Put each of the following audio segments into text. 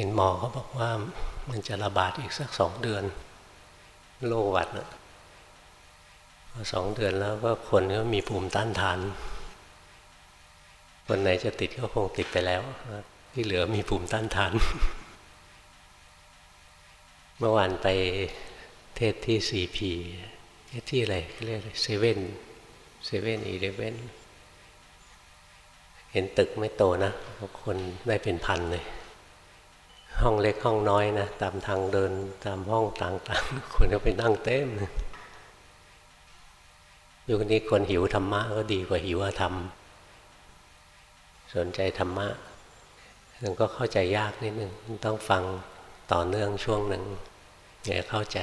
เห็นหมอเขาบอกว่ามันจะระบาดอีกสักสองเดือนโรคหวัดนะสองเดือนแล้วก็คนก็มีภูมิต้านทาน คนไหนจะติดก็คงติดไปแล้ว ที่เหลือมีภูมิต้านทาน เมื่อวานไปเทศที่ซีพีเทศที่อะไรเรียกเซเว่นเซเว่นอีเลเว่นเห็นตึกไม่โตนะคนได้เป็นพันเลย ห้องเล็กห้องน้อยนะตามทางเดินตามห้องต่างๆคนก็ไปนั่งเต็มยุคนี้คนหิวธรรมะก็ดีกว่าหิวธรรม สนใจธรรมะมันก็เข้าใจยากนิดนึงต้องฟังต่อเนื่องช่วงหนึ่งอย่าเข้าใจ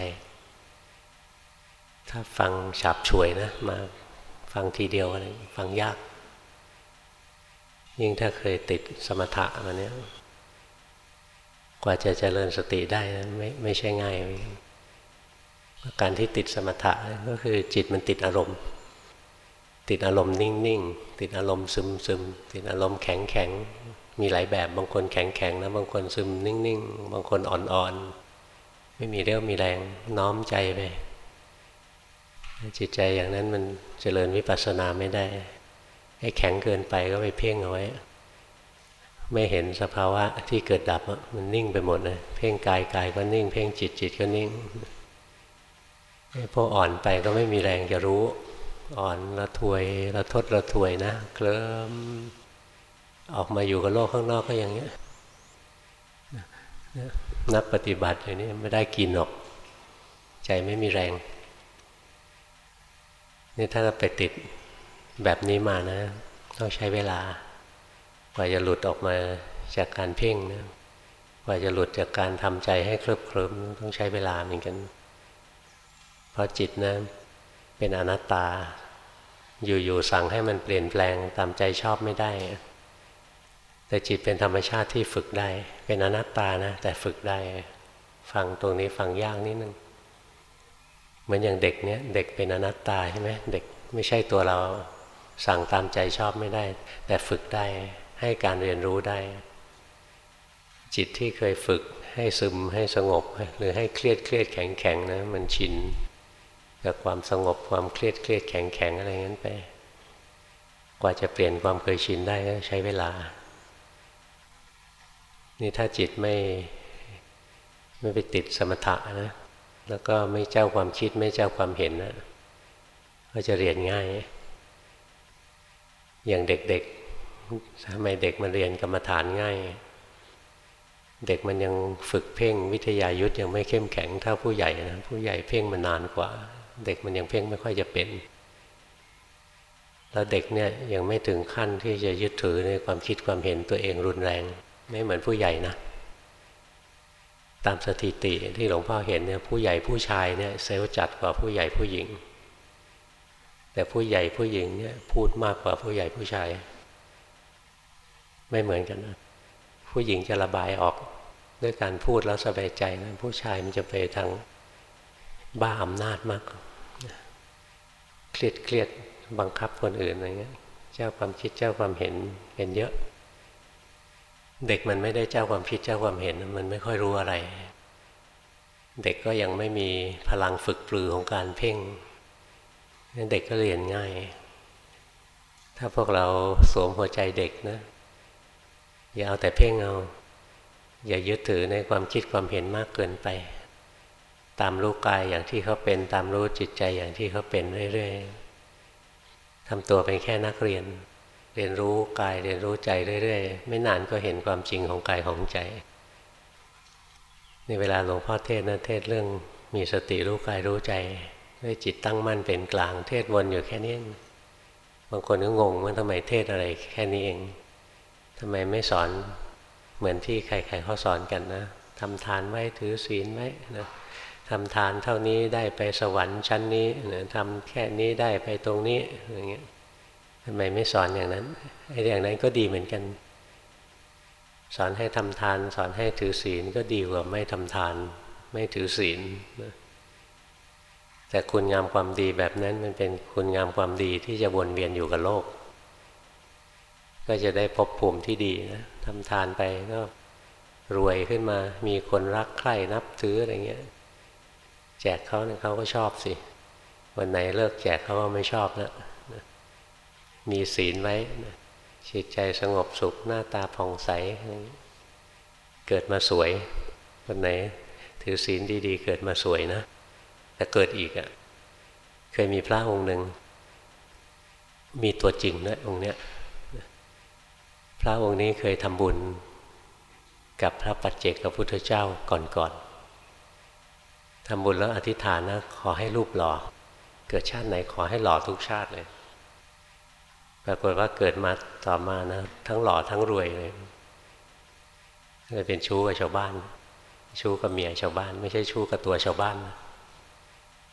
ถ้าฟังฉับช่วยนะ มาฟังทีเดียวอะไรฟังยาก ยิ่งถ้าเคยติดสมถะมาเนี้ย กว่าจะเจริญสติได้นะไม่ไม่ใช่ง่าย การที่ติดสมถะก็คือจิตมันติดอารมณ์ ติดอารมณ์นิ่งๆ ติดอารมณ์ซึมๆติดอารมณ์แข็งๆมีหลายแบบบางคนแข็งๆนะบางคนซึมนิ่งๆ บางคนอ่อนๆ ไม่มีเรี่ยวมีแรงน้อมใจไปจิตใจอย่างนั้นมันเจริญวิปัสสนาไม่ได้ให้แข็งเกินไปก็ไปเพ่งเอาไว้ ไม่เห็นสภาวะที่เกิดดับมันนิ่งไปหมดเลยเพ่งกายกายก็นิ่ง เพ่งจิตจิตก็นิ่งพวกอ่อนไปก็ไม่มีแรงจะรู้ อ่อนระทวยระทดระทวยนะเคลิ้มออกมาอยู่กับโลกข้างนอกก็อย่างเงี้ยนักปฏิบัติอย่างนี้ไม่ได้กินหรอก ใจไม่มีแรง นี่ถ้าเราไปติดแบบนี้มานะ ต้องใช้เวลา กว่าจะหลุดออกมาจากการเพ่งนะกว่าจะหลุดจากการทำใจให้เคลิบเคลิ้มต้องใช้เวลาเหมือนกัน เพราะจิตนะเป็นอนัตตา อยู่ๆสั่งให้มันเปลี่ยนแปลงตามใจชอบไม่ได้ แต่จิตเป็นธรรมชาติที่ฝึกได้ เป็นอนัตตานะ แต่ฝึกได้ ฟังตรงนี้ฟังยากนิดนึงเหมือนอย่างเด็กเนี้ยเด็กเป็นอนัตตาใช่ไหมเด็กไม่ใช่ตัวเราสั่งตามใจชอบไม่ได้ แต่ฝึกได้ ให้การเรียนรู้ได้ จิตที่เคยฝึกให้ซึมให้สงบ หรือให้เครียดเครียดแข็งแข็งนะมันชินกับความสงบความเครียดเครียดแข็งแข็งอะไรงั้นไป กว่าจะเปลี่ยนความเคยชินได้ก็ใช้เวลา นี่ถ้าจิตไม่ไม่ไปติดสมถะนะ แล้วก็ไม่เจ้าความคิดไม่เจ้าความเห็นนะก็จะเรียนง่าย อย่างเด็ก ทำไมเด็กมาเรียนกรรมฐานง่าย เด็กมันยังฝึกเพ่งวิทยายุทธยังไม่เข้มแข็งเท่าผู้ใหญ่นะผู้ใหญ่เพ่งมานานกว่า เด็กมันยังเพ่งไม่ค่อยจะเป็น แล้วเด็กเนี่ยยังไม่ถึงขั้นที่จะยึดถือในความคิดความเห็นตัวเองรุนแรง ไม่เหมือนผู้ใหญ่นะ ตามสถิติที่หลวงพ่อเห็นเนี่ยผู้ใหญ่ผู้ชายเนี่ยเซลล์จัดกว่าผู้ใหญ่ผู้หญิง แต่ผู้ใหญ่ผู้หญิงเนี่ยพูดมากกว่าผู้ใหญ่ผู้ชาย ไม่เหมือนกันนะผู้หญิงจะระบายออกด้วยการพูดแล้วสบายใจนะผู้ชายมันจะไปทางบ้าอำนาจมากเครียดเครียดบังคับคนอื่นอะไรเงี้ย เจ้าความคิดเจ้าความเห็นเป็นเยอะ เด็กมันไม่ได้เจ้าความคิดเจ้าความเห็น มันไม่ค่อยรู้อะไร เด็กก็ยังไม่มีพลังฝึกปลือของการเพ่งเด็กก็เรียนง่าย ถ้าพวกเราสวมหัวใจเด็กนะ อย่าเอาแต่เพ่งเอา อย่ายึดถือในความคิดความเห็นมากเกินไป ตามรู้กายอย่างที่เขาเป็น ตามรู้จิตใจอย่างที่เขาเป็นเรื่อยๆทำตัวเป็นแค่นักเรียน เรียนรู้กายเรียนรู้ใจเรื่อยๆ ไม่นานก็เห็นความจริงของกายของใจในเวลาหลวงพ่อเทศนะเทศเรื่องมีสติรู้กายรู้ใจด้วยจิตตั้งมั่นเป็นกลาง เทศวนอยู่แค่นี้บางคนก็งงว่าทำไมเทศอะไรแค่นี้เอง ทำไมไม่สอนเหมือนที่ใครๆเขาสอนกันนะทำทานไว้ถือศีลไว้นะทำทานเท่านี้ได้ไปสวรรค์ชั้นนี้นะทำแค่นี้ได้ไปตรงนี้อย่างเงี้ยทำไมไม่สอนอย่างนั้นไอ้อย่างนั้นก็ดีเหมือนกัน สอนให้ทำทาน สอนให้ถือศีลก็ดีกว่าไม่ทำทาน ไม่ถือศีลนะแต่คุณงามความดีแบบนั้นมันเป็นคุณงามความดีที่จะวนเวียนอยู่กับโลก ก็จะได้พบภูมิที่ดีนะทำทานไปก็รวยขึ้นมา มีคนรักใคร่นับถืออะไรเงี้ย แจกเขาเนี่ยเขาก็ชอบสิ วันไหนเลิกแจกเขาก็ไม่ชอบแล้วมีศีลไว้จิตใจสงบสุขหน้าตาผ่องใส เกิดมาสวย วันไหน ถือศีลดีๆ เกิดมาสวยนะ แต่เกิดอีกอะ่ะ เคยมีพระองค์หนึ่ง มีตัวจริงนะองค์เนี้ย ระองค์นี้เคยทำบุญกับพระปัจเจกพระพุทธเจ้าก่อนๆทำบุญแล้วอธิษฐานนะขอให้รูปหล่อ เกิดชาติไหนขอให้หล่อทุกชาติเลย ปรากฏว่าเกิดมาต่อมานะทั้งหล่อทั้งรวยเลยเลยเป็นชู้กับชาวบ้าน ชู้กับเมียชาวบ้าน ไม่ใช่ชู้กับตัวชาวบ้านนะ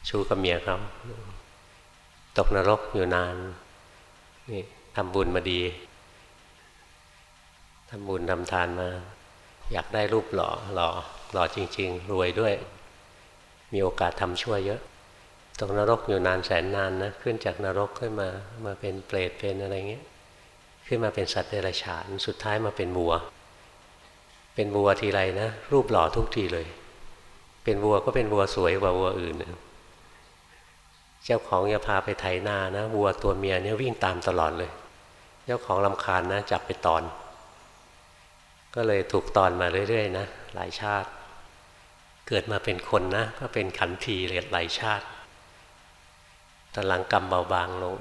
ชู้กับเมียเขาตกนรกอยู่นานนี่ทำบุญมาดี ทำบุญทำทานมา อยากได้รูปหล่อหล่อหล่อจริง ๆ รวยด้วย มีโอกาสทำชั่วเยอะตกนรกอยู่นานแสนนานนะ ขึ้นจากนรกขึ้นมามาเป็นเปรตเป็นอะไรเงี้ย ขึ้นมาเป็นสัตว์เดรัจฉานสุดท้ายมาเป็นวัว เป็นวัวทีไรนะ รูปหล่อทุกทีเลย เป็นวัวก็เป็นวัวสวยกว่าวัวอื่นนะเจ้าของจะพาไปไถนานะวัวตัวเมียเนี่ยวิ่งตามตลอดเลย เจ้าของลำคาญนะจับไปตอน ก็เลยถูกตอนมาเรื่อยๆนะหลายชาติ เกิดมาเป็นคนนะ ก็เป็นขันทีเลยหลายชาติตอนหลังกรรมเบาบางลง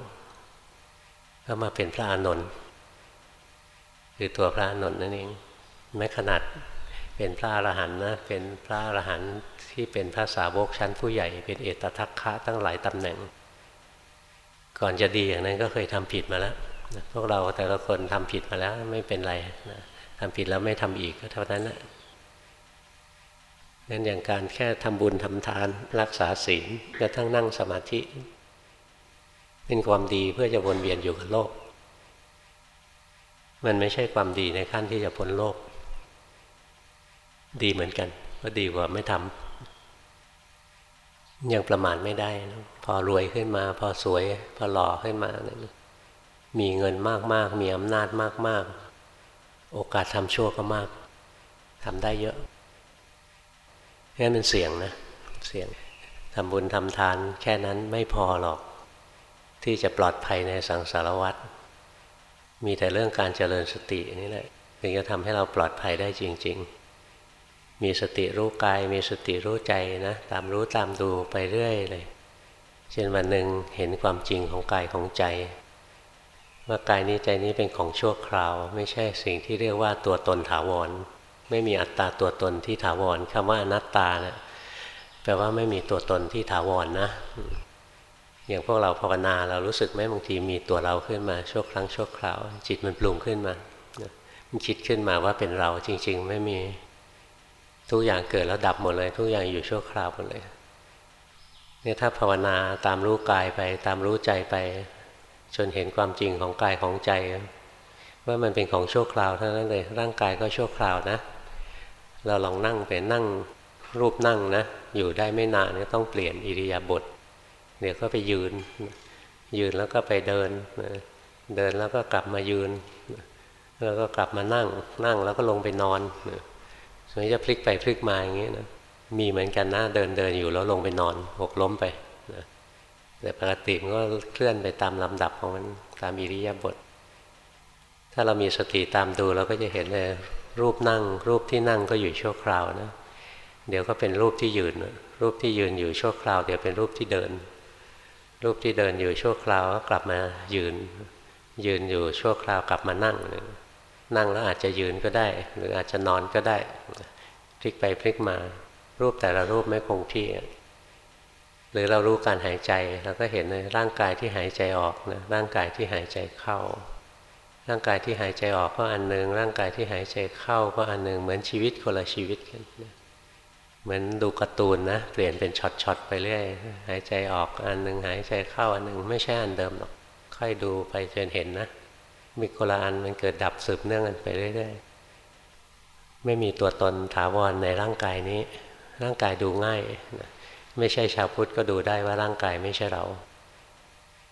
ก็มาเป็นพระอานนท์คือตัวพระอานนท์นั่นเองแม้ขนาดเป็นพระอรหันต์นะเป็นพระอรหันต์ที่เป็นพระสาวกชั้นผู้ใหญ่ เป็นเอตทัคคะตั้งหลายตำแหน่ง ก่อนจะดีอย่างนั้นก็เคยทำผิดมาแล้วพวกเราแต่ละคนทำผิดมาแล้วไม่เป็นไรนะ ทำผิดแล้วไม่ทำอีกก็เท่านั้นแหละงั้นอย่างการแค่ทำบุญทำทานรักษาศีลกระทั่งนั่งสมาธิ เป็นความดีเพื่อจะวนเวียนอยู่กับโลก มันไม่ใช่ความดีในขั้นที่จะพ้นโลก ดีเหมือนกัน ก็ดีกว่าไม่ทำยังประมาณไม่ได้นะพอรวยขึ้นมา พอสวย พอหล่อขึ้นมานะมีเงินมากๆ มีอำนาจมากๆ โอกาสทำชั่วก็มากทำได้เยอะงั้นมันเสี่ยงนะเสี่ยงทำบุญทำทานแค่นั้นไม่พอหรอก ที่จะปลอดภัยในสังสารวัฏมีแต่เรื่องการเจริญสตินี่แหละถึงจะทำให้เราปลอดภัยได้จริง ๆ มีสติรู้กาย มีสติรู้ใจนะตามรู้ตามดูไปเรื่อยเลย เช่นวันหนึ่งเห็นความจริงของกายของใจ ว่ากายนี้ใจนี้เป็นของชั่วคราว ไม่ใช่สิ่งที่เรียกว่าตัวตนถาวร ไม่มีอัตตาตัวตนที่ถาวรคำว่าอนัตตาเนะี่ยแปลว่าไม่มีตัวตนที่ถาวรนนะ อย่างพวกเราภาวนาเรารู้สึกไหมบางทีมีตัวเราขึ้นมาชั่วครั้งชั่วคราว จิตมันปรุงขึ้นมามันคิดขึ้นมาว่าเป็นเราจริง ๆ ไม่มีทุกอย่างเกิดแล้วดับหมดเลย ทุกอย่างอยู่ชั่วคราวหมดเลยเนี่ยถ้าภาวนาตามรู้กายไปตามรู้ใจไป จนเห็นความจริงของกายของใจ ว่ามันเป็นของชั่วคราวเท่านั้นเลยร่างกายก็ชั่วคราวนะ เราลองนั่งไปนั่งรูปนั่งนะ อยู่ได้ไม่นานก็ต้องเปลี่ยนอิริยาบถเดี๋ยวก็ไปยืน ยืนแล้วก็ไปเดิน เดินแล้วก็กลับมายืน แล้วก็กลับมานั่ง นั่งแล้วก็ลงไปนอนส่วนจะพลิกไปพลิกมาอย่างนี้นะมีเหมือนกันนะเดินเดินอยู่แล้วลงไปนอนหกล้มไป แต่ปกติมันก็เคลื่อนไปตามลำดับของมันตามอิริยาบถถ้าเรามีสติตามดูเราก็จะเห็นเลยรูปนั่ง รูปที่นั่งก็อยู่ชั่วคราวนะ เดี๋ยวก็เป็นรูปที่ยืน รูปที่ยืนอยู่ชั่วคราว เดี๋ยวเป็นรูปที่เดิน รูปที่เดินอยู่ชั่วคราวก็กลับมายืน ยืนอยู่ชั่วคราวกลับมานั่ง นั่งแล้วอาจจะยืนก็ได้ หรืออาจจะนอนก็ได้พลิกไปพลิกมา รูปแต่ละรูปไม่คงที่ หรือเรารู้การหายใจเราก็เห็นในร่างกายที่หายใจออกนะร่างกายที่หายใจเข้า ร่างกายที่หายใจออกก็อันหนึ่งร่างกายที่หายใจเข้าก็อันหนึ่งเหมือนชีวิตคนละชีวิตกันเหมือนดูการ์ตูนนะเปลี่ยนเป็นช็อตๆไปเรื่อยหายใจออกอันหนึ่งหายใจเข้าอันหนึ่งไม่ใช่อันเดิมหรอกค่อยดูไปจนเห็นนะ มีคนละอันมันเกิดดับสืบเนื่องกันไปเรื่อยๆไม่มีตัวตนถาวรในร่างกายนี้ ร่างกายดูง่ายนะ ไม่ใช่ชาวพุทธก็ดูได้ว่าร่างกายไม่ใช่เรา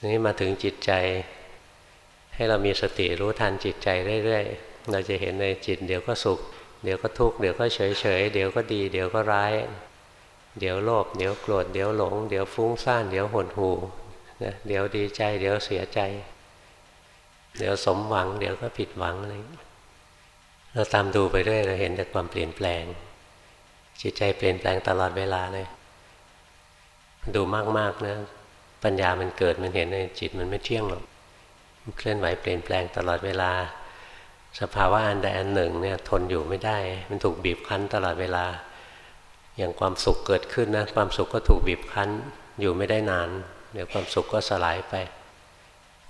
นี่มาถึงจิตใจ ให้เรามีสติรู้ทันจิตใจเรื่อยๆ เราจะเห็นในจิต เดี๋ยวก็สุข เดี๋ยวก็ทุกข์ เดี๋ยวก็เฉยเฉยเดี๋ยวก็ดี เดี๋ยวก็ร้าย เดี๋ยวโลภ เดี๋ยวโกรธ เดี๋ยวหลง เดี๋ยวฟุ้งซ่าน เดี๋ยวหดหู่เดี๋ยวดีใจ เดี๋ยวเสียใจ เดี๋ยวสมหวัง เดี๋ยวก็ผิดหวังอะไร เราตามดูไปเรื่อย เราเห็นแต่ความเปลี่ยนแปลง จิตใจเปลี่ยนแปลงตลอดเวลาเลย ดูมากๆนะปัญญามันเกิดมันเห็นในจิตมันไม่เที่ยงหรอกมันเคลื่อนไหวเปลี่ยนแปลงตลอดเวลา สภาวะอันใดอันหนึ่งเนี่ยทนอยู่ไม่ได้ มันถูกบีบคั้นตลอดเวลา อย่างความสุขเกิดขึ้นนะความสุขก็ถูกบีบคั้นอยู่ไม่ได้นาน เดี๋ยวความสุขก็สลายไป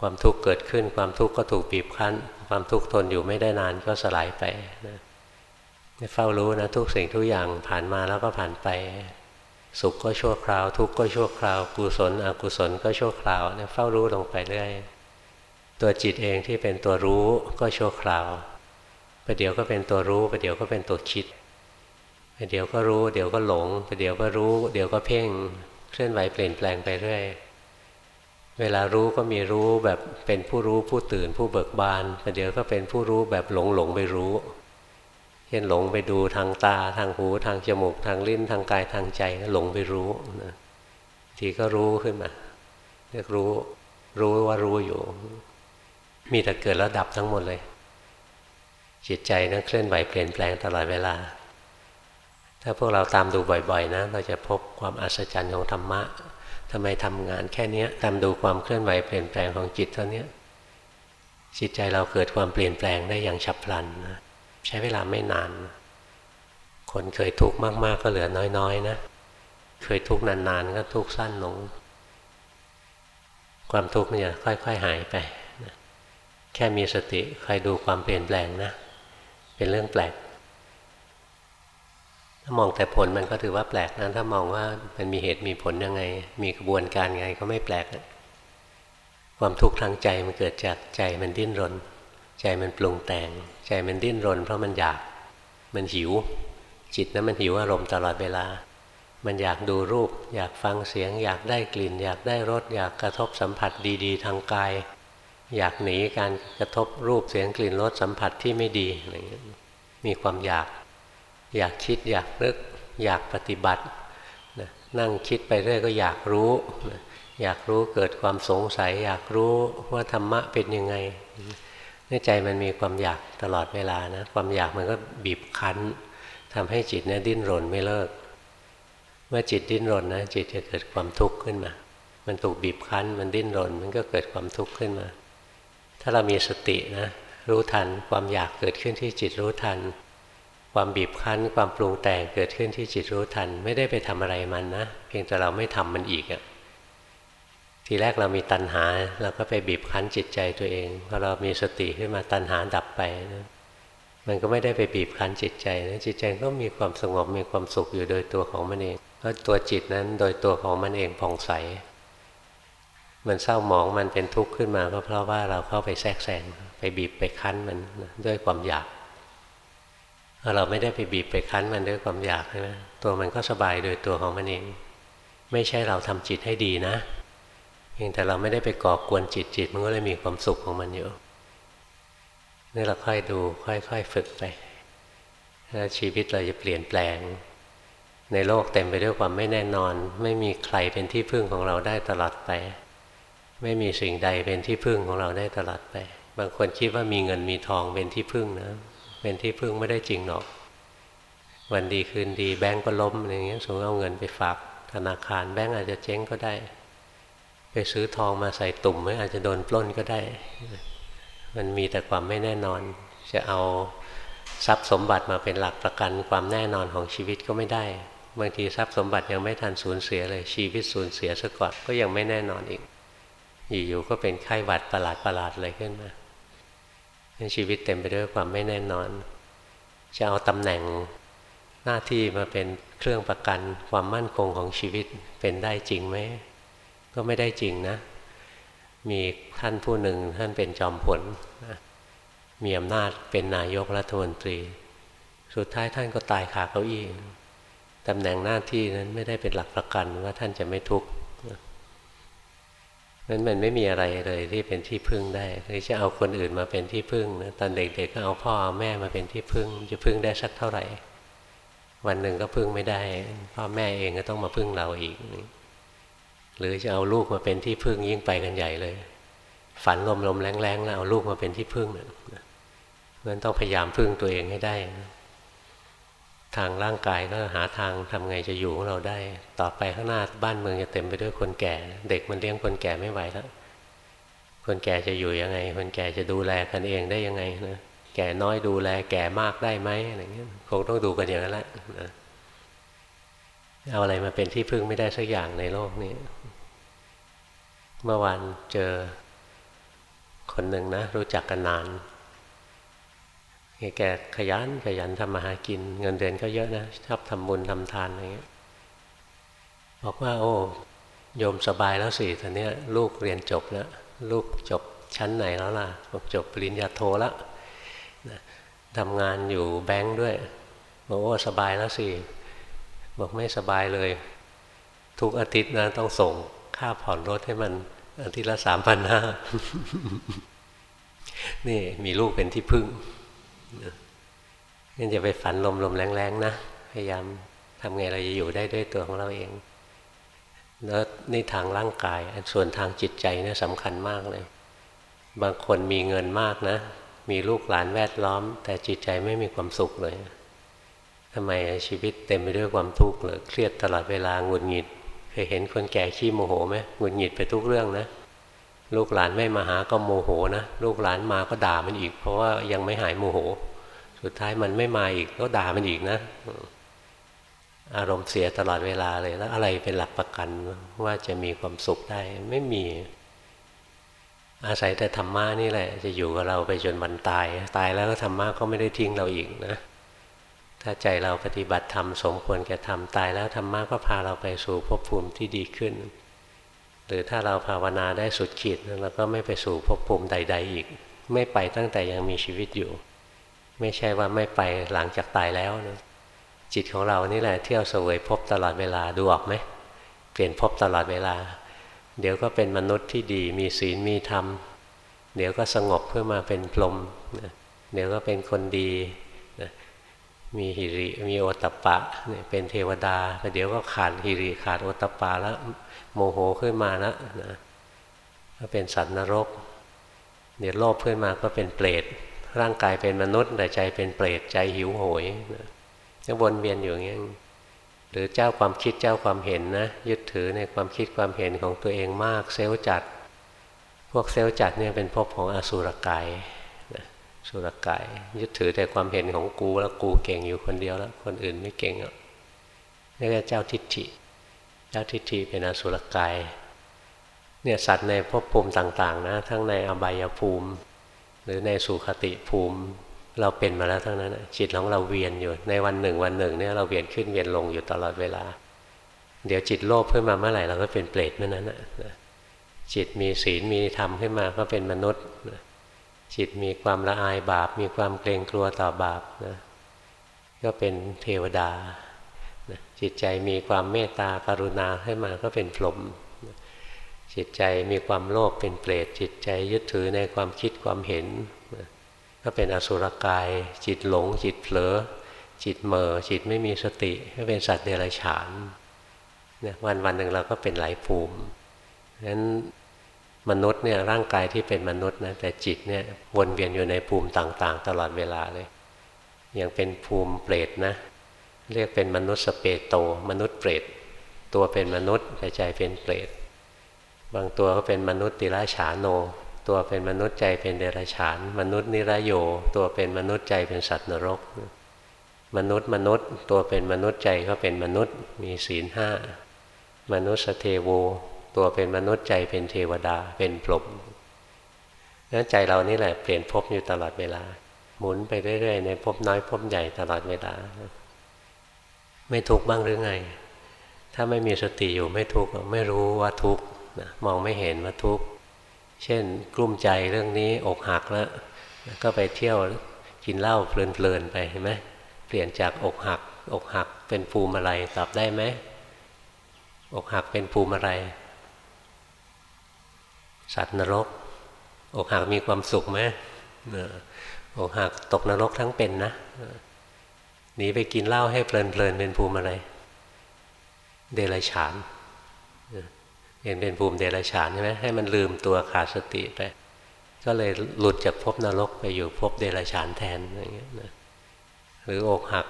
ความทุกข์เกิดขึ้น ความทุกข์ก็ถูกบีบคั้น ความทุกข์ทนอยู่ไม่ได้นานก็สลายไปนะเฝ้ารู้นะทุกสิ่งทุกอย่างผ่านมาแล้วก็ผ่านไป สุขก็ชั่วคราว ทุกข์ก็ชั่วคราว กุศลอกุศลก็ชั่วคราวเนี่ยเฝ้ารู้ลงไปเรื่อยตัวจิตเองที่เป็นตัวรู้ก็ชั่วคราวประเดี๋ยวก็เป็นตัวรู้ประเดี๋ยวก็เป็นตัวคิดประเดี๋ยวก็รู้ เดี๋ยวก็หลงประเดี๋ยวก็รู้ เดี๋ยวก็เพ่งเคลื่อนไหวเปลี่ยนแปลงไปเรื่อยเวลารู้ก็มีรู้แบบเป็นผู้รู้ผู้ตื่นผู้เบิกบานประเดี๋ยวก็เป็นผู้รู้แบบหลงหลงไปรู้ เช่นหลงไปดูทางตาทางหูทางจมูกทางลิ้นทางกายทางใจก็หลงไปรู้นะทีก็รู้ขึ้นมาเรียกรู้รู้ว่ารู้อยู่ มีแต่เกิดแล้วดับทั้งหมดเลย จิตใจนั้นเคลื่อนไหวเปลี่ยนแปลงตลอดเวลา ถ้าพวกเราตามดูบ่อยๆ นะ เราจะพบความอัศจรรย์ของธรรมะทำไมทำงานแค่นี้ตามดูความเคลื่อนไหวเปลี่ยนแปลงของจิตเท่านี้จิตใจเราเกิดความเปลี่ยนแปลงได้อย่างฉับพลันนะ ใช้เวลาไม่นาน คนเคยทุกข์มากๆก็เหลือน้อยๆนะ เคยทุกข์นานๆก็ทุกข์สั้นลง ความทุกข์มันจะค่อย ๆ หายไปนะแค่มีสติคอยดูความเปลี่ยนแปลงนะ เป็นเรื่องแปลก ถ้ามองแต่ผลมันก็ถือว่าแปลกนะถ้ามองว่ามันมีเหตุมีผลยังไง มีกระบวนการไงก็ไม่แปลกนะความทุกข์ทางใจมันเกิดจากใจมันดิ้นรน ใจมันปรุงแต่ง ใจมันดิ้นรน เพราะมันอยากมันหิว จิตนั้นมันหิวอารมณ์ตลอดเวลา มันอยากดูรูป อยากฟังเสียง อยากได้กลิ่น อยากได้รสอยากกระทบสัมผัสดีๆ ทางกาย อยากหนีการกระทบรูปเสียงกลิ่นรสสัมผัสที่ไม่ดีอะไรเงี้ยมีความอยาก อยากคิดอยากนึก อยากปฏิบัตินั่งคิดไปเรื่อยก็อยากรู้อยากรู้เกิดความสงสัย อยากรู้ว่าธรรมะเป็นยังไง ในใจมันมีความอยากตลอดเวลานะ ความอยากมันก็บีบคั้นทำให้จิตเนี่ยดิ้นรนไม่เลิก เมื่อจิตดิ้นรนนะจิตจะเกิดความทุกข์ขึ้นมา มันถูกบีบคั้น มันดิ้นรน มันก็เกิดความทุกข์ขึ้นมา ถ้าเรามีสตินะ รู้ทันความอยากเกิดขึ้นที่จิตรู้ทัน ความบีบคั้น ความปรุงแต่งเกิดขึ้นที่จิตรู้ทัน ไม่ได้ไปทำอะไรมันนะ เพียงแต่เราไม่ทำมันอีกอะ่ะ ทีแรกเรามีตัณหาเราก็ไปบีบคั้นจิตใจตัวเองพอเรามีสติขึ้นมาตัณหาดับไปนะมันก็ไม่ได้ไปบีบคั้นจิตใจนะจิตใจก็มีความสงบมีความสุขอยู่โดยตัวของมันเองเพราะตัวจิตนั้นโดยตัวของมันเองผ่องใส มันเศร้าหมองมันเป็นทุกข์ขึ้นมาก็เพราะว่าเราเข้าไปแทรกแซงไปบีบไปคั้นมันด้วยความอยากเราไม่ได้ไปบีบไปคั้นมันด้วยความอยากใช่ไหมตัวมันก็สบายโดยตัวของมันเอง ไม่ใช่เราทำจิตให้ดีนะ พียงแต่เราไม่ได้ไปก่อกวนจิตจิต มันก็เลยมีความสุขของมันอยู่นี่เราค่อยดูค่อยๆฝึกไปแล้วชีวิตเราจะเปลี่ยนแปลง ในโลกเต็มไปด้วยความไม่แน่นอน ไม่มีใครเป็นที่พึ่งของเราได้ตลอดไป ไม่มีสิ่งใดเป็นที่พึ่งของเราได้ตลอดไป บางคนคิดว่ามีเงินมีทองเป็นที่พึ่งนะ เป็นที่พึ่งไม่ได้จริงหรอก วันดีคืนดีแบงก์ก็ล้มอย่างเงี้ยสมมติเอาเงินไปฝากธนาคารแบงก์อาจจะเจ๊งก็ได้ ไปซื้อทองมาใส่ตุ่มไม่อาจจะโดนปล้นก็ได้ มันมีแต่ความไม่แน่นอน จะเอาทรัพย์สมบัติมาเป็นหลักประกันความแน่นอนของชีวิตก็ไม่ได้ บางทีทรัพย์สมบัติยังไม่ทันสูญเสียเลย ชีวิตสูญเสียซะก่อนก็ยังไม่แน่นอนอีก อยู่ๆก็เป็นไข้หวัดประหลาดประหลาดเลยขึ้นมาชีวิตเต็มไปด้วยความไม่แน่นอน จะเอาตำแหน่งหน้าที่มาเป็นเครื่องประกันความมั่นคงของชีวิตเป็นได้จริงไหม ก็ไม่ได้จริงนะ มีท่านผู้หนึ่งท่านเป็นจอมผลนะมีอำนาจเป็นนายกรัฐมนตรี สุดท้ายท่านก็ตายขาเก้าอี้ตำแหน่งหน้าที่นั้นไม่ได้เป็นหลักประกันว่าท่านจะไม่ทุกข์นั้นมันไม่มีอะไรเลยที่เป็นที่พึ่งได้หรือจะเอาคนอื่นมาเป็นที่พึ่งนะตอนเด็กๆก็เอาพ่อเอาแม่มาเป็นที่พึ่ง จะพึ่งได้สักเท่าไหร่ วันหนึ่งก็พึ่งไม่ได้ พ่อแม่เองก็ต้องมาพึ่งเราอีก หรือจะเอาลูกมาเป็นที่พึ่งยิ่งไปกันใหญ่เลย ฝันลมๆแรงๆแล้วเอาลูกมาเป็นที่พึ่งเนี่ยมันต้องพยายามพึ่งตัวเองให้ได้ ทางร่างกายก็หาทางทำไงจะอยู่ของเราได้ ต่อไปข้างหน้าบ้านเมืองจะเต็มไปด้วยคนแก่ เด็กมันเลี้ยงคนแก่ไม่ไหวแล้วคนแก่จะอยู่ยังไง คนแก่จะดูแลกันเองได้ยังไงนะแก่น้อยดูแล แก่มากได้ไหมอะไรเงี้ยคงต้องดูกันอย่างนั้นแหละนะเอาอะไรมาเป็นที่พึ่งไม่ได้สักอย่างในโลกนี้ เมื่อวานเจอคนหนึ่งนะ รู้จักกันนานแกขยันขยันทำมาหากิน เงินเดือนก็เยอะนะชอบทำบุญทำทานอะไรเงี้ยบอกว่า โอ้โยมสบายแล้วสิตอนนี้ลูกเรียนจบแล้ว ลูกจบชั้นไหนแล้วล่ะบอกจบปริญญาโทแล้วทำงานอยู่แบงค์ด้วยบอกโอ้สบายแล้วสิ บอกไม่สบายเลย ทุกอาทิตย์นะต้องส่ง ค่าผ่อนรถให้มันอาทิตย์ละสามพันห้านี่มีลูกเป็นที่พึ่งงั้นจะไปฝันลมๆแรงๆนะ พยายามทำไงเราจะอยู่ได้ด้วยตัวของเราเอง แล้วในทางร่างกายส่วนทางจิตใจเนี่ยสำคัญมากเลย บางคนมีเงินมากนะ มีลูกหลานแวดล้อม แต่จิตใจไม่มีความสุขเลยทำไมชีวิตเต็มไปด้วยความทุกข์เลยเครียดตลอดเวลาหงุดหงิด เคยเห็นคนแก่ขี้โมโหไหมหงุดหงิดไปทุกเรื่องนะ ลูกหลานไม่มาหาก็โมโหนะ ลูกหลานมาก็ด่ามันอีก เพราะว่ายังไม่หายโมโห สุดท้ายมันไม่มาอีกก็ด่ามันอีกนะ อารมณ์เสียตลอดเวลาเลยแล้วอะไรเป็นหลักประกันว่าจะมีความสุขได้ไม่มี อาศัยแต่ธรรมะนี่แหละ จะอยู่กับเราไปจนวันตาย ตายแล้วก็ธรรมะก็ไม่ได้ทิ้งเราอีกนะ ถ้าใจเราปฏิบัติธรรมสมควรแก่ทำตายแล้วธรรมะก็พาเราไปสู่ภพภูมิที่ดีขึ้น หรือถ้าเราภาวนาได้สุดขีดเราก็ไม่ไปสู่ภพภูมิใด ๆ อีก ไม่ไปตั้งแต่ยังมีชีวิตอยู่ ไม่ใช่ว่าไม่ไปหลังจากตายแล้วนะจิตของเรานี่แหละเที่ยวเสวยพบตลอดเวลาดูออกไหมเปลี่ยนพบตลอดเวลา เดี๋ยวก็เป็นมนุษย์ที่ดีมีศีลมีธรรม เดี๋ยวก็สงบเพื่อมาเป็นพรหมเดี๋ยวก็เป็นคนดี มีหิริมีโอตปะเนี่ยเป็นเทวดาแต่เดี๋ยวก็ขาดหิริขาดโอตปะแล้วโมโหขึ้นมาแล้วนะก็เป็นสัตว์นรกเดี๋ยวโลภขึ้นมาก็เป็นเปรตร่างกายเป็นมนุษย์แต่ใจเป็นเปรตใจหิวโหยจะวนเวียนอยู่อย่างนี้หรือเจ้าความคิดเจ้าความเห็นนะยึดถือในความคิดความเห็นของตัวเองมากเซลล์จัด พวกเซลล์จัดเนี่ยเป็นภพของอสุรกาย สุรกายยึดถือแต่ความเห็นของกูแล้วกูเก่งอยู่คนเดียวแล้ว คนอื่นไม่เก่งอะนี่ก็เจ้าทิฏฐิ เจ้าทิฏฐิเป็นอสุรกายเนี่ยสัตว์ในภพภูมิต่าง ๆ นะ ทั้งในอบายภูมิ หรือในสุขติภูมิ เราเป็นมาแล้วทั้งนั้นจิตของเราเวียนอยู่ในวันหนึ่งวันหนึ่งเนี่ยเราเวียนขึ้นเวียนลงอยู่ตลอดเวลา เดี๋ยวจิตโลภขึ้นมาเมื่อไหร่เราก็เป็นเปรตเมื่อนั้นจิตมีศีลมีธรรมขึ้นมาก็เป็นมนุษย์ จิตมีความละอายบาป มีความเกรงกลัวต่อบาปนะก็เป็นเทวดา จิตใจมีความเมตตากรุณาขึ้มาก็เป็นพรหมจิตใจมีความโลภเป็นเปรตจิตใจยึดถือในความคิดความเห็น ก็เป็นอสุรกาย จิตหลง จิตเผลอ จิตเมอจิตไม่มีสติ ก็เป็นสัตว์เดรัจฉานวันวันหนึ่งเราก็เป็นหลายภูมินั้น มนุษย์เนี่ยร่างกายที่เป็นมนุษย์นะแต่จิตเนี่ยวนเวียนอยู่ในภูมิต่างๆ ตลอดเวลาเลย อย่างเป็นภูมิเปรตนะ เรียกเป็นมนุษย์สเปโต มนุษย์เปรต ตัวเป็นมนุษย์แต่ใจเป็นเปรต บางตัวก็เป็นมนุษย์ติราฉาโน ตัวเป็นมนุษย์ใจเป็นเดรัจฉาน มนุษย์นิรโย ตัวเป็นมนุษย์ใจเป็นสัตว์นรก มนุษย์มนุษย์ ตัวเป็นมนุษย์ใจก็เป็นมนุษย์มีศีลห้ามนุษย์เทโว ตัวเป็นมนุษย์ใจเป็นเทวดาเป็นพรหมนั้นใจเรานี่แหละเปลี่ยนภพอยู่ตลอดเวลา หมุนไปเรื่อยๆ ในภพน้อยภพใหญ่ตลอดเวลา ไม่ทุกข์บ้างหรือไง ถ้าไม่มีสติอยู่ไม่ทุกข์ไม่รู้ว่าทุกข์มองไม่เห็นว่าทุกข์เช่น กลุ้มใจเรื่องนี้อกหักแล้ว ก็ไปเที่ยวกินเหล้าเพลินๆไปเห็นไหมเปลี่ยนจากอกหัก อกหักเป็นภูมิอะไรตอบได้ไหมอกหักเป็นภูมิอะไร สัตว์นรก อกหักมีความสุขไหมอกหักตกนรกทั้งเป็นนะหนีไปกินเหล้าให้เพลินเพลินเป็นภูมิอะไร เดรัจฉานเห็นเป็นภูมิเดรัจฉานใช่ไหมให้มันลืมตัวขาดสติไปก็เลยหลุดจากภพนรกไปอยู่ภพเดรัจฉานแทนอย่างเงี้ยนะหรืออกหัก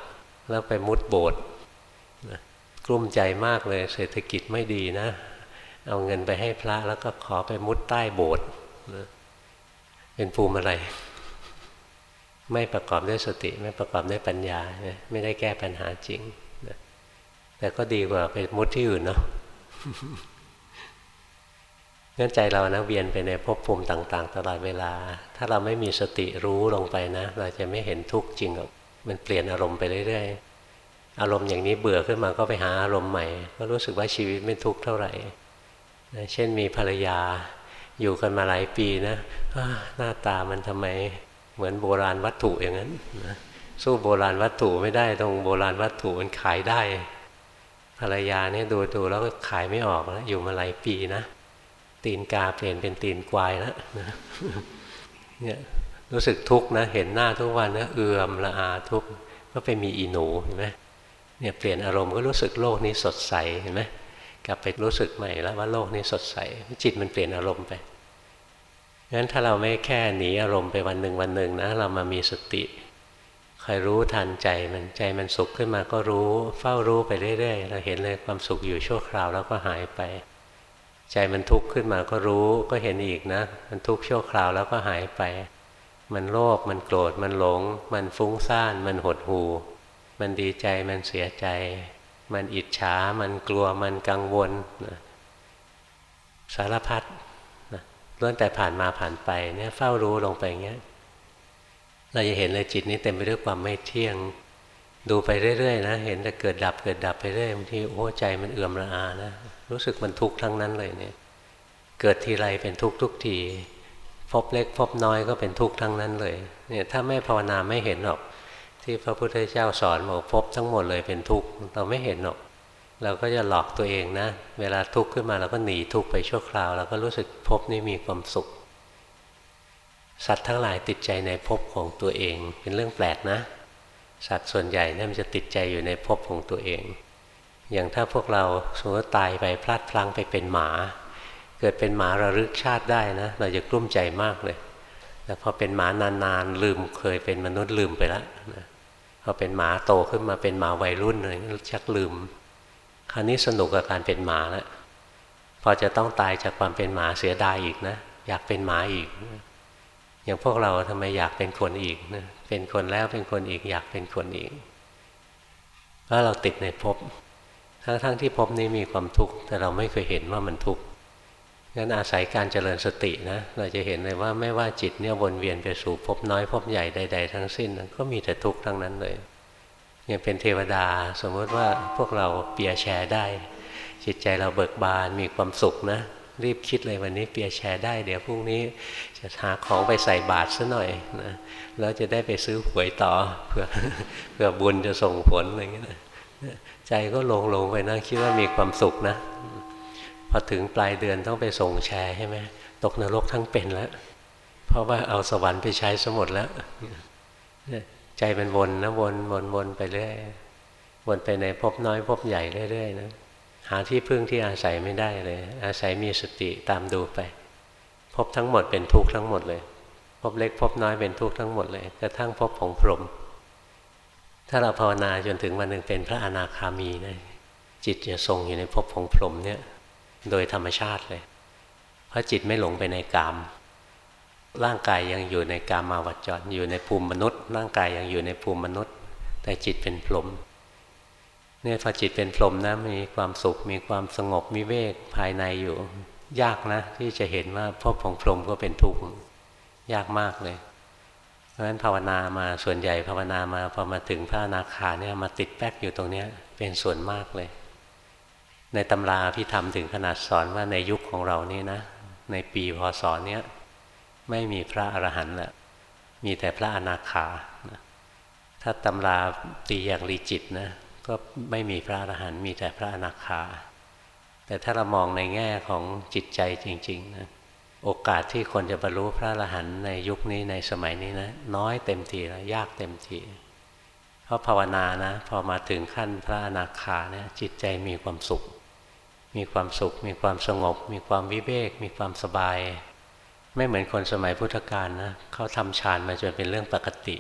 แล้วไปมุดโบสถ์กลุ้มใจมากเลยเศรษฐกิจไม่ดีนะ เอาเงินไปให้พระแล้วก็ขอไปมุดใต้โบสถ์เป็นภูมิอะไร ไม่ประกอบด้วยสติไม่ประกอบด้วยปัญญา ไม่ได้แก้ปัญหาจริงแต่ก็ดีกว่าไปมุดที่อื่นเนาะงั้นใจเรานะเวียนไปในภพภูมิต่าง ๆ ตลอดเวลา ถ้าเราไม่มีสติรู้ลงไปนะ เราจะไม่เห็นทุกข์จริงหรอกมันเปลี่ยนอารมณ์ไปเรื่อยๆอารมณ์อย่างนี้เบื่อขึ้นมาก็ไปหาอารมณ์ใหม่ ก็รู้สึกว่าชีวิตไม่ทุกข์เท่าไหร่ นะเช่นมีภรรยาอยู่กันมาหลายปีนะหน้าตามันทำไมเหมือนโบราณวัตถุอย่างนั้นนะสู้โบราณวัตถุไม่ได้ตรงโบราณวัตถุมันขายได้ ภรรยาเนี่ยดูดูแล้วก็ขายไม่ออกแล้วอยู่มาหลายปีนะ ตีนกาเปลี่ยนเป็นตีนกวายแล้วเนี่ยรู้สึกทุกข์นะเห็นหน้าทุกวันนะเอื่อมละอาทุกข์ก็ไปมีอีหนูเห็นไหมเนี่ยเปลี่ยนอารมณ์ก็รู้สึกโลกนี้สดใสเห็นไหม กลับไปรู้สึกใหม่แล้วว่าโลกนี้สดใส จิตมันเปลี่ยนอารมณ์ไปงั้นถ้าเราไม่แค่หนีอารมณ์ไปวันหนึ่งวันหนึ่งนะเรามามีสติคอยรู้ทันใจมันใจมันสุขขึ้นมาก็รู้ เฝ้ารู้ไปเรื่อยๆเราเห็นเลยความสุขอยู่ชั่วคราวแล้วก็หายไป ใจมันทุกข์ขึ้นมาก็รู้ก็เห็นอีกนะ มันทุกข์ชั่วคราวแล้วก็หายไป มันโลภมันโกรธมันหลง มันฟุ้งซ่าน มันหดหู่มันดีใจมันเสียใจ มันอิจฉา มันกลัวมันกังวลนะสารพัดนะล้วนแต่ผ่านมาผ่านไปเนี่ยเฝ้ารู้ลงไปอย่างเงี้ยเราจะเห็นเลยจิตนี้เต็มไปด้วยความไม่เที่ยง ดูไปเรื่อยๆนะ เห็นแต่เกิดดับเกิดดับไปเรื่อยบางทีโอ้ใจมันเอื่อมระอานะรู้สึกมันทุกข์ทั้งนั้นเลยเนี่ย เกิดทีไรเป็นทุกข์ทุกทีพบเล็กพบน้อยก็เป็นทุกข์ทั้งนั้นเลย เนี่ยถ้าไม่ภาวนาไม่เห็นหรอก ที่พระพุทธเจ้าสอนบอกพบทั้งหมดเลยเป็นทุกข์เราไม่เห็นหรอก เราก็จะหลอกตัวเองนะ เวลาทุกข์ขึ้นมาเราก็หนีทุกข์ไปชั่วคราวเราก็รู้สึกพบนี้มีความสุข สัตว์ทั้งหลายติดใจในภพของตัวเอง เป็นเรื่องแปลกนะ สัตว์ส่วนใหญ่เนี่ยมันจะติดใจอยู่ในภพของตัวเอง อย่างถ้าพวกเราสมมติตายไปพลาดพลั้งไปเป็นหมา เกิดเป็นหมาระลึกชาติได้นะ เราจะกลุ้มใจมากเลย แต่พอเป็นหมานานๆลืมเคยเป็นมนุษย์ลืมไปแล้วนะพอเป็นหมาโตขึ้นมาเป็นหมาวัยรุ่นเลยชักลืม คราวนี้สนุกกับการเป็นหมาแล้วพอจะต้องตายจากความเป็นหมาเสียดายอีกนะ อยากเป็นหมาอีก อย่างพวกเราทำไมอยากเป็นคนอีกนะเป็นคนแล้วเป็นคนอีกอยากเป็นคนอีกเพราะเราติดในภพทั้งๆทที่ภพนี้มีความทุกข์แต่เราไม่เคยเห็นว่ามันทุกข์ งั้นอาศัยการเจริญสตินะ เราจะเห็นเลยว่าไม่ว่าจิตเนี่ยวนเวียนไปสู่พบน้อยพบใหญ่ใด ๆ ทั้งสิ้นก็มีแต่ทุกข์ทั้งนั้นเลยยังเป็นเทวดาสมมติว่าพวกเราเปียแชร์ได้ จิตใจเราเบิกบานมีความสุขนะ รีบคิดเลยวันนี้เปียแชร์ได้ เดี๋ยวพรุ่งนี้จะหาของไปใส่บาตรซะหน่อยนะแล้วจะได้ไปซื้อหวยต่อเพื่อเพื่อบุญจะส่งผลอะไรเงี้ยใจก็ลงลงไปนะคิดว่ามีความสุขนะ พอถึงปลายเดือนต้องไปส่งแชร์ใช่ไหมตกนรกทั้งเป็นแล้ว เพราะว่าเอาสวรรค์ไปใช้สมดแล้ว ใจมันวนนะวนวนวนไปเรื่อยวนไปในพบน้อยพบใหญ่เรื่อยๆนะหาที่พึ่งที่อาศัยไม่ได้เลย อาศัยมีสติตามดูไป พบทั้งหมดเป็นทุกข์ทั้งหมดเลย พบเล็กพบน้อยเป็นทุกข์ทั้งหมดเลยกระทั่งพบของพรหมถ้าเราภาวนาจนถึงวันหนึ่งเป็นพระอนาคามีนะจิตจะทรงอยู่ในภพของพรหมเนี่ย โดยธรรมชาติเลย เพราะจิตไม่หลงไปในกาม ร่างกายยังอยู่ในกามมาวัจจรอยู่ในภูมิมนุษย์ ร่างกายยังอยู่ในภูมิมนุษย์ แต่จิตเป็นพรหมเนี่ยพอจิตเป็นพรหมนะมีความสุขมีความสงบมีเวกภายในอยู่ ยากนะ ที่จะเห็นว่าภพของพรหมก็เป็นทุกข์ยากมากเลย เพราะฉะนั้นภาวนามาส่วนใหญ่ภาวนามาพอมาถึงพระอนาคาเนี่ยมาติดแป๊กอยู่ตรงเนี้ยเป็นส่วนมากเลย ในตำราพิธรรมถึงขนาดสอนว่าในยุคของเรานี่นะ ในปีพศเนี้ยไม่มีพระอรหันต์ละมีแต่พระอนาคาถ้าตำราตีอย่างลีจิตนะก็ไม่มีพระอรหันต์มีแต่พระอนาคา แต่ถ้าเรามองในแง่ของจิตใจจริงๆนะโอกาสที่คนจะบรรลุพระอรหันต์ในยุคนี้ในสมัยนี้นะน้อยเต็มทีแล้วยากเต็มทีเพราะภาวนานะ พอมาถึงขั้นพระอนาคาเนี่ยจิตใจมีความสุข มีความสุข มีความสงบ มีความวิเวก มีความสบาย ไม่เหมือนคนสมัยพุทธกาลนะเขาทำฌานมาจนเป็นเรื่องปกติ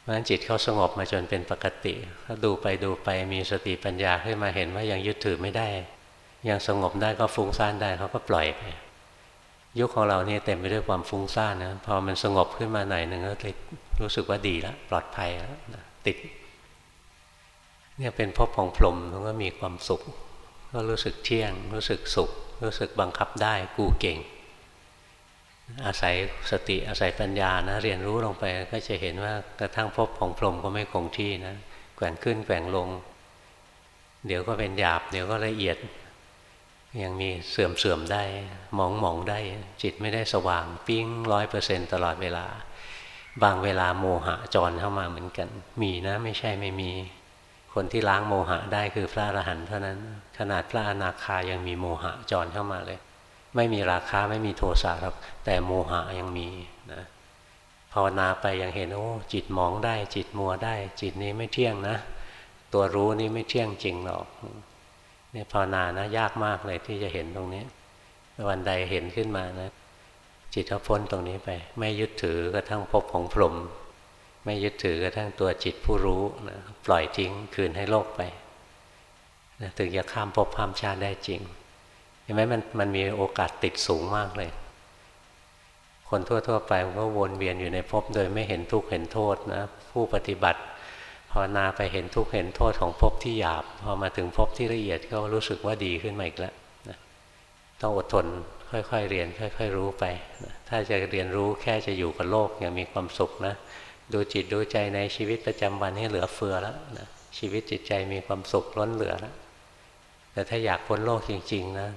เพราะฉะนั้นจิตเขาสงบมาจนเป็นปกติเขาดูไปดูไปมีสติปัญญาขึ้นมาเห็นว่ายังยึดถือไม่ได้ ยังสงบได้ก็ฟุ้งซ่านได้เขาก็ปล่อยไปยุคของเราเนี่ยเต็มไปด้วยความฟุ้งซ่านนะพอมันสงบขึ้นมาหน่อยหนึ่งก็เลยรู้สึกว่าดีแล้วปลอดภัยแล้วติดเนี่ยเป็นพบของพรหมมันก็มีความสุข ก็รู้สึกเที่ยง รู้สึกสุข รู้สึกบังคับได้กูเก่ง อาศัยสติอาศัยปัญญานะ เรียนรู้ลงไปก็จะเห็นว่ากระทั่งพบของพรหมก็ไม่คงที่นะแกว่งขึ้นแกว่งลง เดี๋ยวก็เป็นหยาบ เดี๋ยวก็ละเอียด ยังมีเสื่อมเสื่อมได้ มองมองได้ จิตไม่ได้สว่างปิ้งร้อยเปอร์เซ็นตลอดเวลา บางเวลาโมหะจรเข้ามาเหมือนกัน มีนะไม่ใช่ไม่มี คนที่ล้างโมหะได้คือพระอรหันต์เท่านั้น ขนาดพระอนาคายังมีโมหะจรเข้ามาเลย ไม่มีราคาไม่มีโทสะหรอกแต่โมหะยังมีนะภาวนาไปยังเห็นโอ้จิตมองได้ จิตมัวได้ จิตนี้ไม่เที่ยงนะ ตัวรู้นี่ไม่เที่ยงจริงหรอกเนี่ยภาวนานะยากมากเลยที่จะเห็นตรงนี้วันใดเห็นขึ้นมานะ จิตเขาพ้นตรงนี้ไป ไม่ยึดถือกระทั่งพบของพรหม ไม่ยึดถือกระทั่งตัวจิตผู้รู้นะปล่อยทิ้งคืนให้โลกไปนะถึงจะข้ามภพข้ามชาติได้จริงเห็นไหมมันมันมีโอกาสติดสูงมากเลย คนทั่วๆไปก็วนเวียนอยู่ในภพโดยไม่เห็นทุกข์เห็นโทษนะผู้ปฏิบัติภาวนาไปเห็นทุกข์เห็นโทษของภพที่หยาบพอมาถึงภพที่ละเอียดก็รู้สึกว่าดีขึ้นมาอีกแล้วนะต้องอดทนค่อยๆเรียนค่อย ๆ รู้ไปนะถ้าจะเรียนรู้แค่จะอยู่กับโลกอย่างมีความสุขนะ ดูจิตดูใจในชีวิตประจำวันให้เหลือเฟือแล้วนะชีวิตจิตใจมีความสุขล้นเหลือแล้วแต่ถ้าอยากพ้นโลกจริง ๆ นะ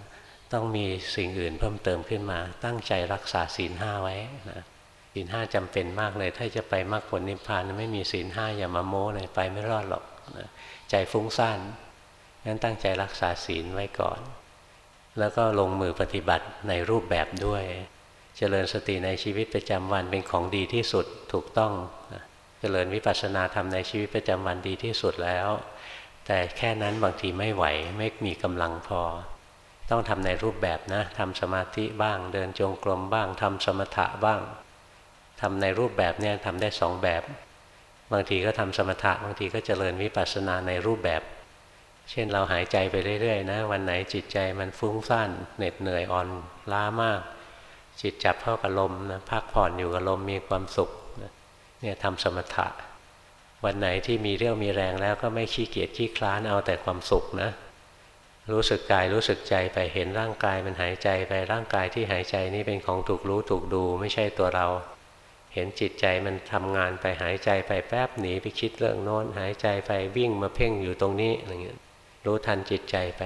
ต้องมีสิ่งอื่นเพิ่มเติมขึ้นมา ตั้งใจรักษาศีลห้าไว้นะศีลห้าจำเป็นมากเลย ถ้าจะไปมรรคผลนิพพานไม่มีศีลห้าอย่ามาโม้เลยไปไม่รอดหรอกนะใจฟุ้งซ่านงั้นตั้งใจรักษาศีลไว้ก่อน แล้วก็ลงมือปฏิบัติในรูปแบบด้วย เจริญสติในชีวิตประจำวันเป็นของดีที่สุดถูกต้องเจริญวิปัสสนาทำในชีวิตประจำวันดีที่สุดแล้ว แต่แค่นั้นบางทีไม่ไหวไม่มีกำลังพอ ต้องทำในรูปแบบนะทำสมาธิบ้าง เดินจงกรมบ้างทำสมถะบ้างทำในรูปแบบเนี่ยทำได้สองแบบ บางทีก็ทำสมถะบางทีก็เจริญวิปัสสนาในรูปแบบ เช่นเราหายใจไปเรื่อยๆนะ วันไหนจิตใจมันฟุ้งซ่านเหน็ดเหนื่อยอ่อนล้ามาก จิตจับเข้ากับลมนะพักผ่อนอยู่กับลมมีความสุขเนี่ยทำสมถะ วันไหนที่มีเรี่ยวมีแรงแล้วก็ไม่ขี้เกียจขี้คลานเอาแต่ความสุขนะ รู้สึกกายรู้สึกใจไปเห็นร่างกายมันหายใจไปร่างกายที่หายใจนี่เป็นของถูกรู้ถูกดูไม่ใช่ตัวเรา เห็นจิตใจมันทำงานไปหายใจไปแป๊บหนีไปคิดเรื่องโน้นหายใจไปวิ่งมาเพ่งอยู่ตรงนี้อะไรเงี้ยรู้ทันจิตใจไป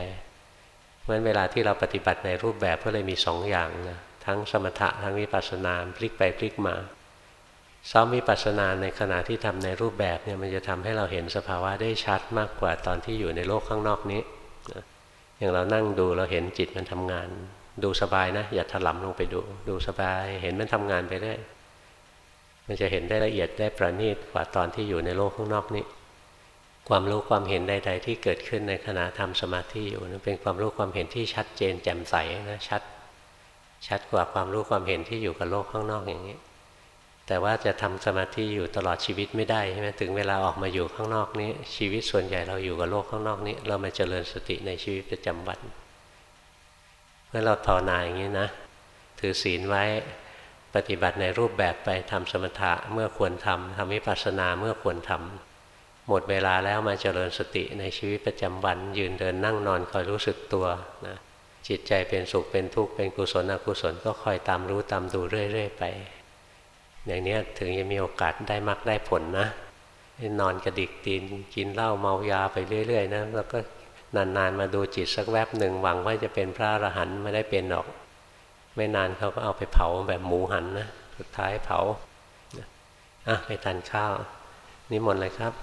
เพราะเวลาที่เราปฏิบัติในรูปแบบก็เลยมีสองอย่างนะ ทั้งสมถะทั้งวิปัสสนาพลิกไปพลิกมา ซ้อมวิปัสสนาในขณะที่ทำในรูปแบบเนี่ยมันจะทำให้เราเห็นสภาวะได้ชัดมากกว่าตอนที่อยู่ในโลกข้างนอกนี้อย่างเรานั่งดูเราเห็นจิตมันทำงาน ดูสบายนะ อย่าถลำลงไปดู ดูสบาย เห็นมันทำงานไปได้ มันจะเห็นได้ละเอียดได้ประณีตกว่าตอนที่อยู่ในโลกข้างนอกนี้ ความรู้ความเห็นใด ๆ ที่เกิดขึ้นในขณะทำสมาธิอยู่นั้นเป็นความรู้ความเห็นที่ชัดเจนแจ่มใสนะชัด ชัดกว่าความรู้ความเห็นที่อยู่กับโลกข้างนอกอย่างนี้ แต่ว่าจะทำสมาธิอยู่ตลอดชีวิตไม่ได้ใช่ไหมถึงเวลาออกมาอยู่ข้างนอกนี้ ชีวิตส่วนใหญ่เราอยู่กับโลกข้างนอกนี้ เรามาเจริญสติในชีวิตประจำวันเมื่อเราภาวนาอย่างนี้นะ ถือศีลไว้ปฏิบัติในรูปแบบไปทำสมถะเมื่อควรทำทำวิปัสสนาเมื่อควรทำหมดเวลาแล้วมาเจริญสติในชีวิตประจำวัน ยืนเดินนั่งนอนคอยรู้สึกตัวนะ จิตใจเป็นสุขเป็นทุกข์เป็นกุศลอกุศลก็คอยตามรู้ตามดูเรื่อยๆไป อย่างนี้ถึงจะมีโอกาสได้มรรคได้ผลนะนอนกระดิกตีนกินเหล้าเมายาไปเรื่อยๆนะแล้วก็นานๆมาดูจิตสักแวบหนึ่งหวังว่าจะเป็นพระอรหันต์ไม่ได้เป็นหรอก ไม่นานเขาก็เอาไปเผาแบบหมูหันนะสุดท้ายเผาอะไปทานข้าวนิมนต์เลยครับ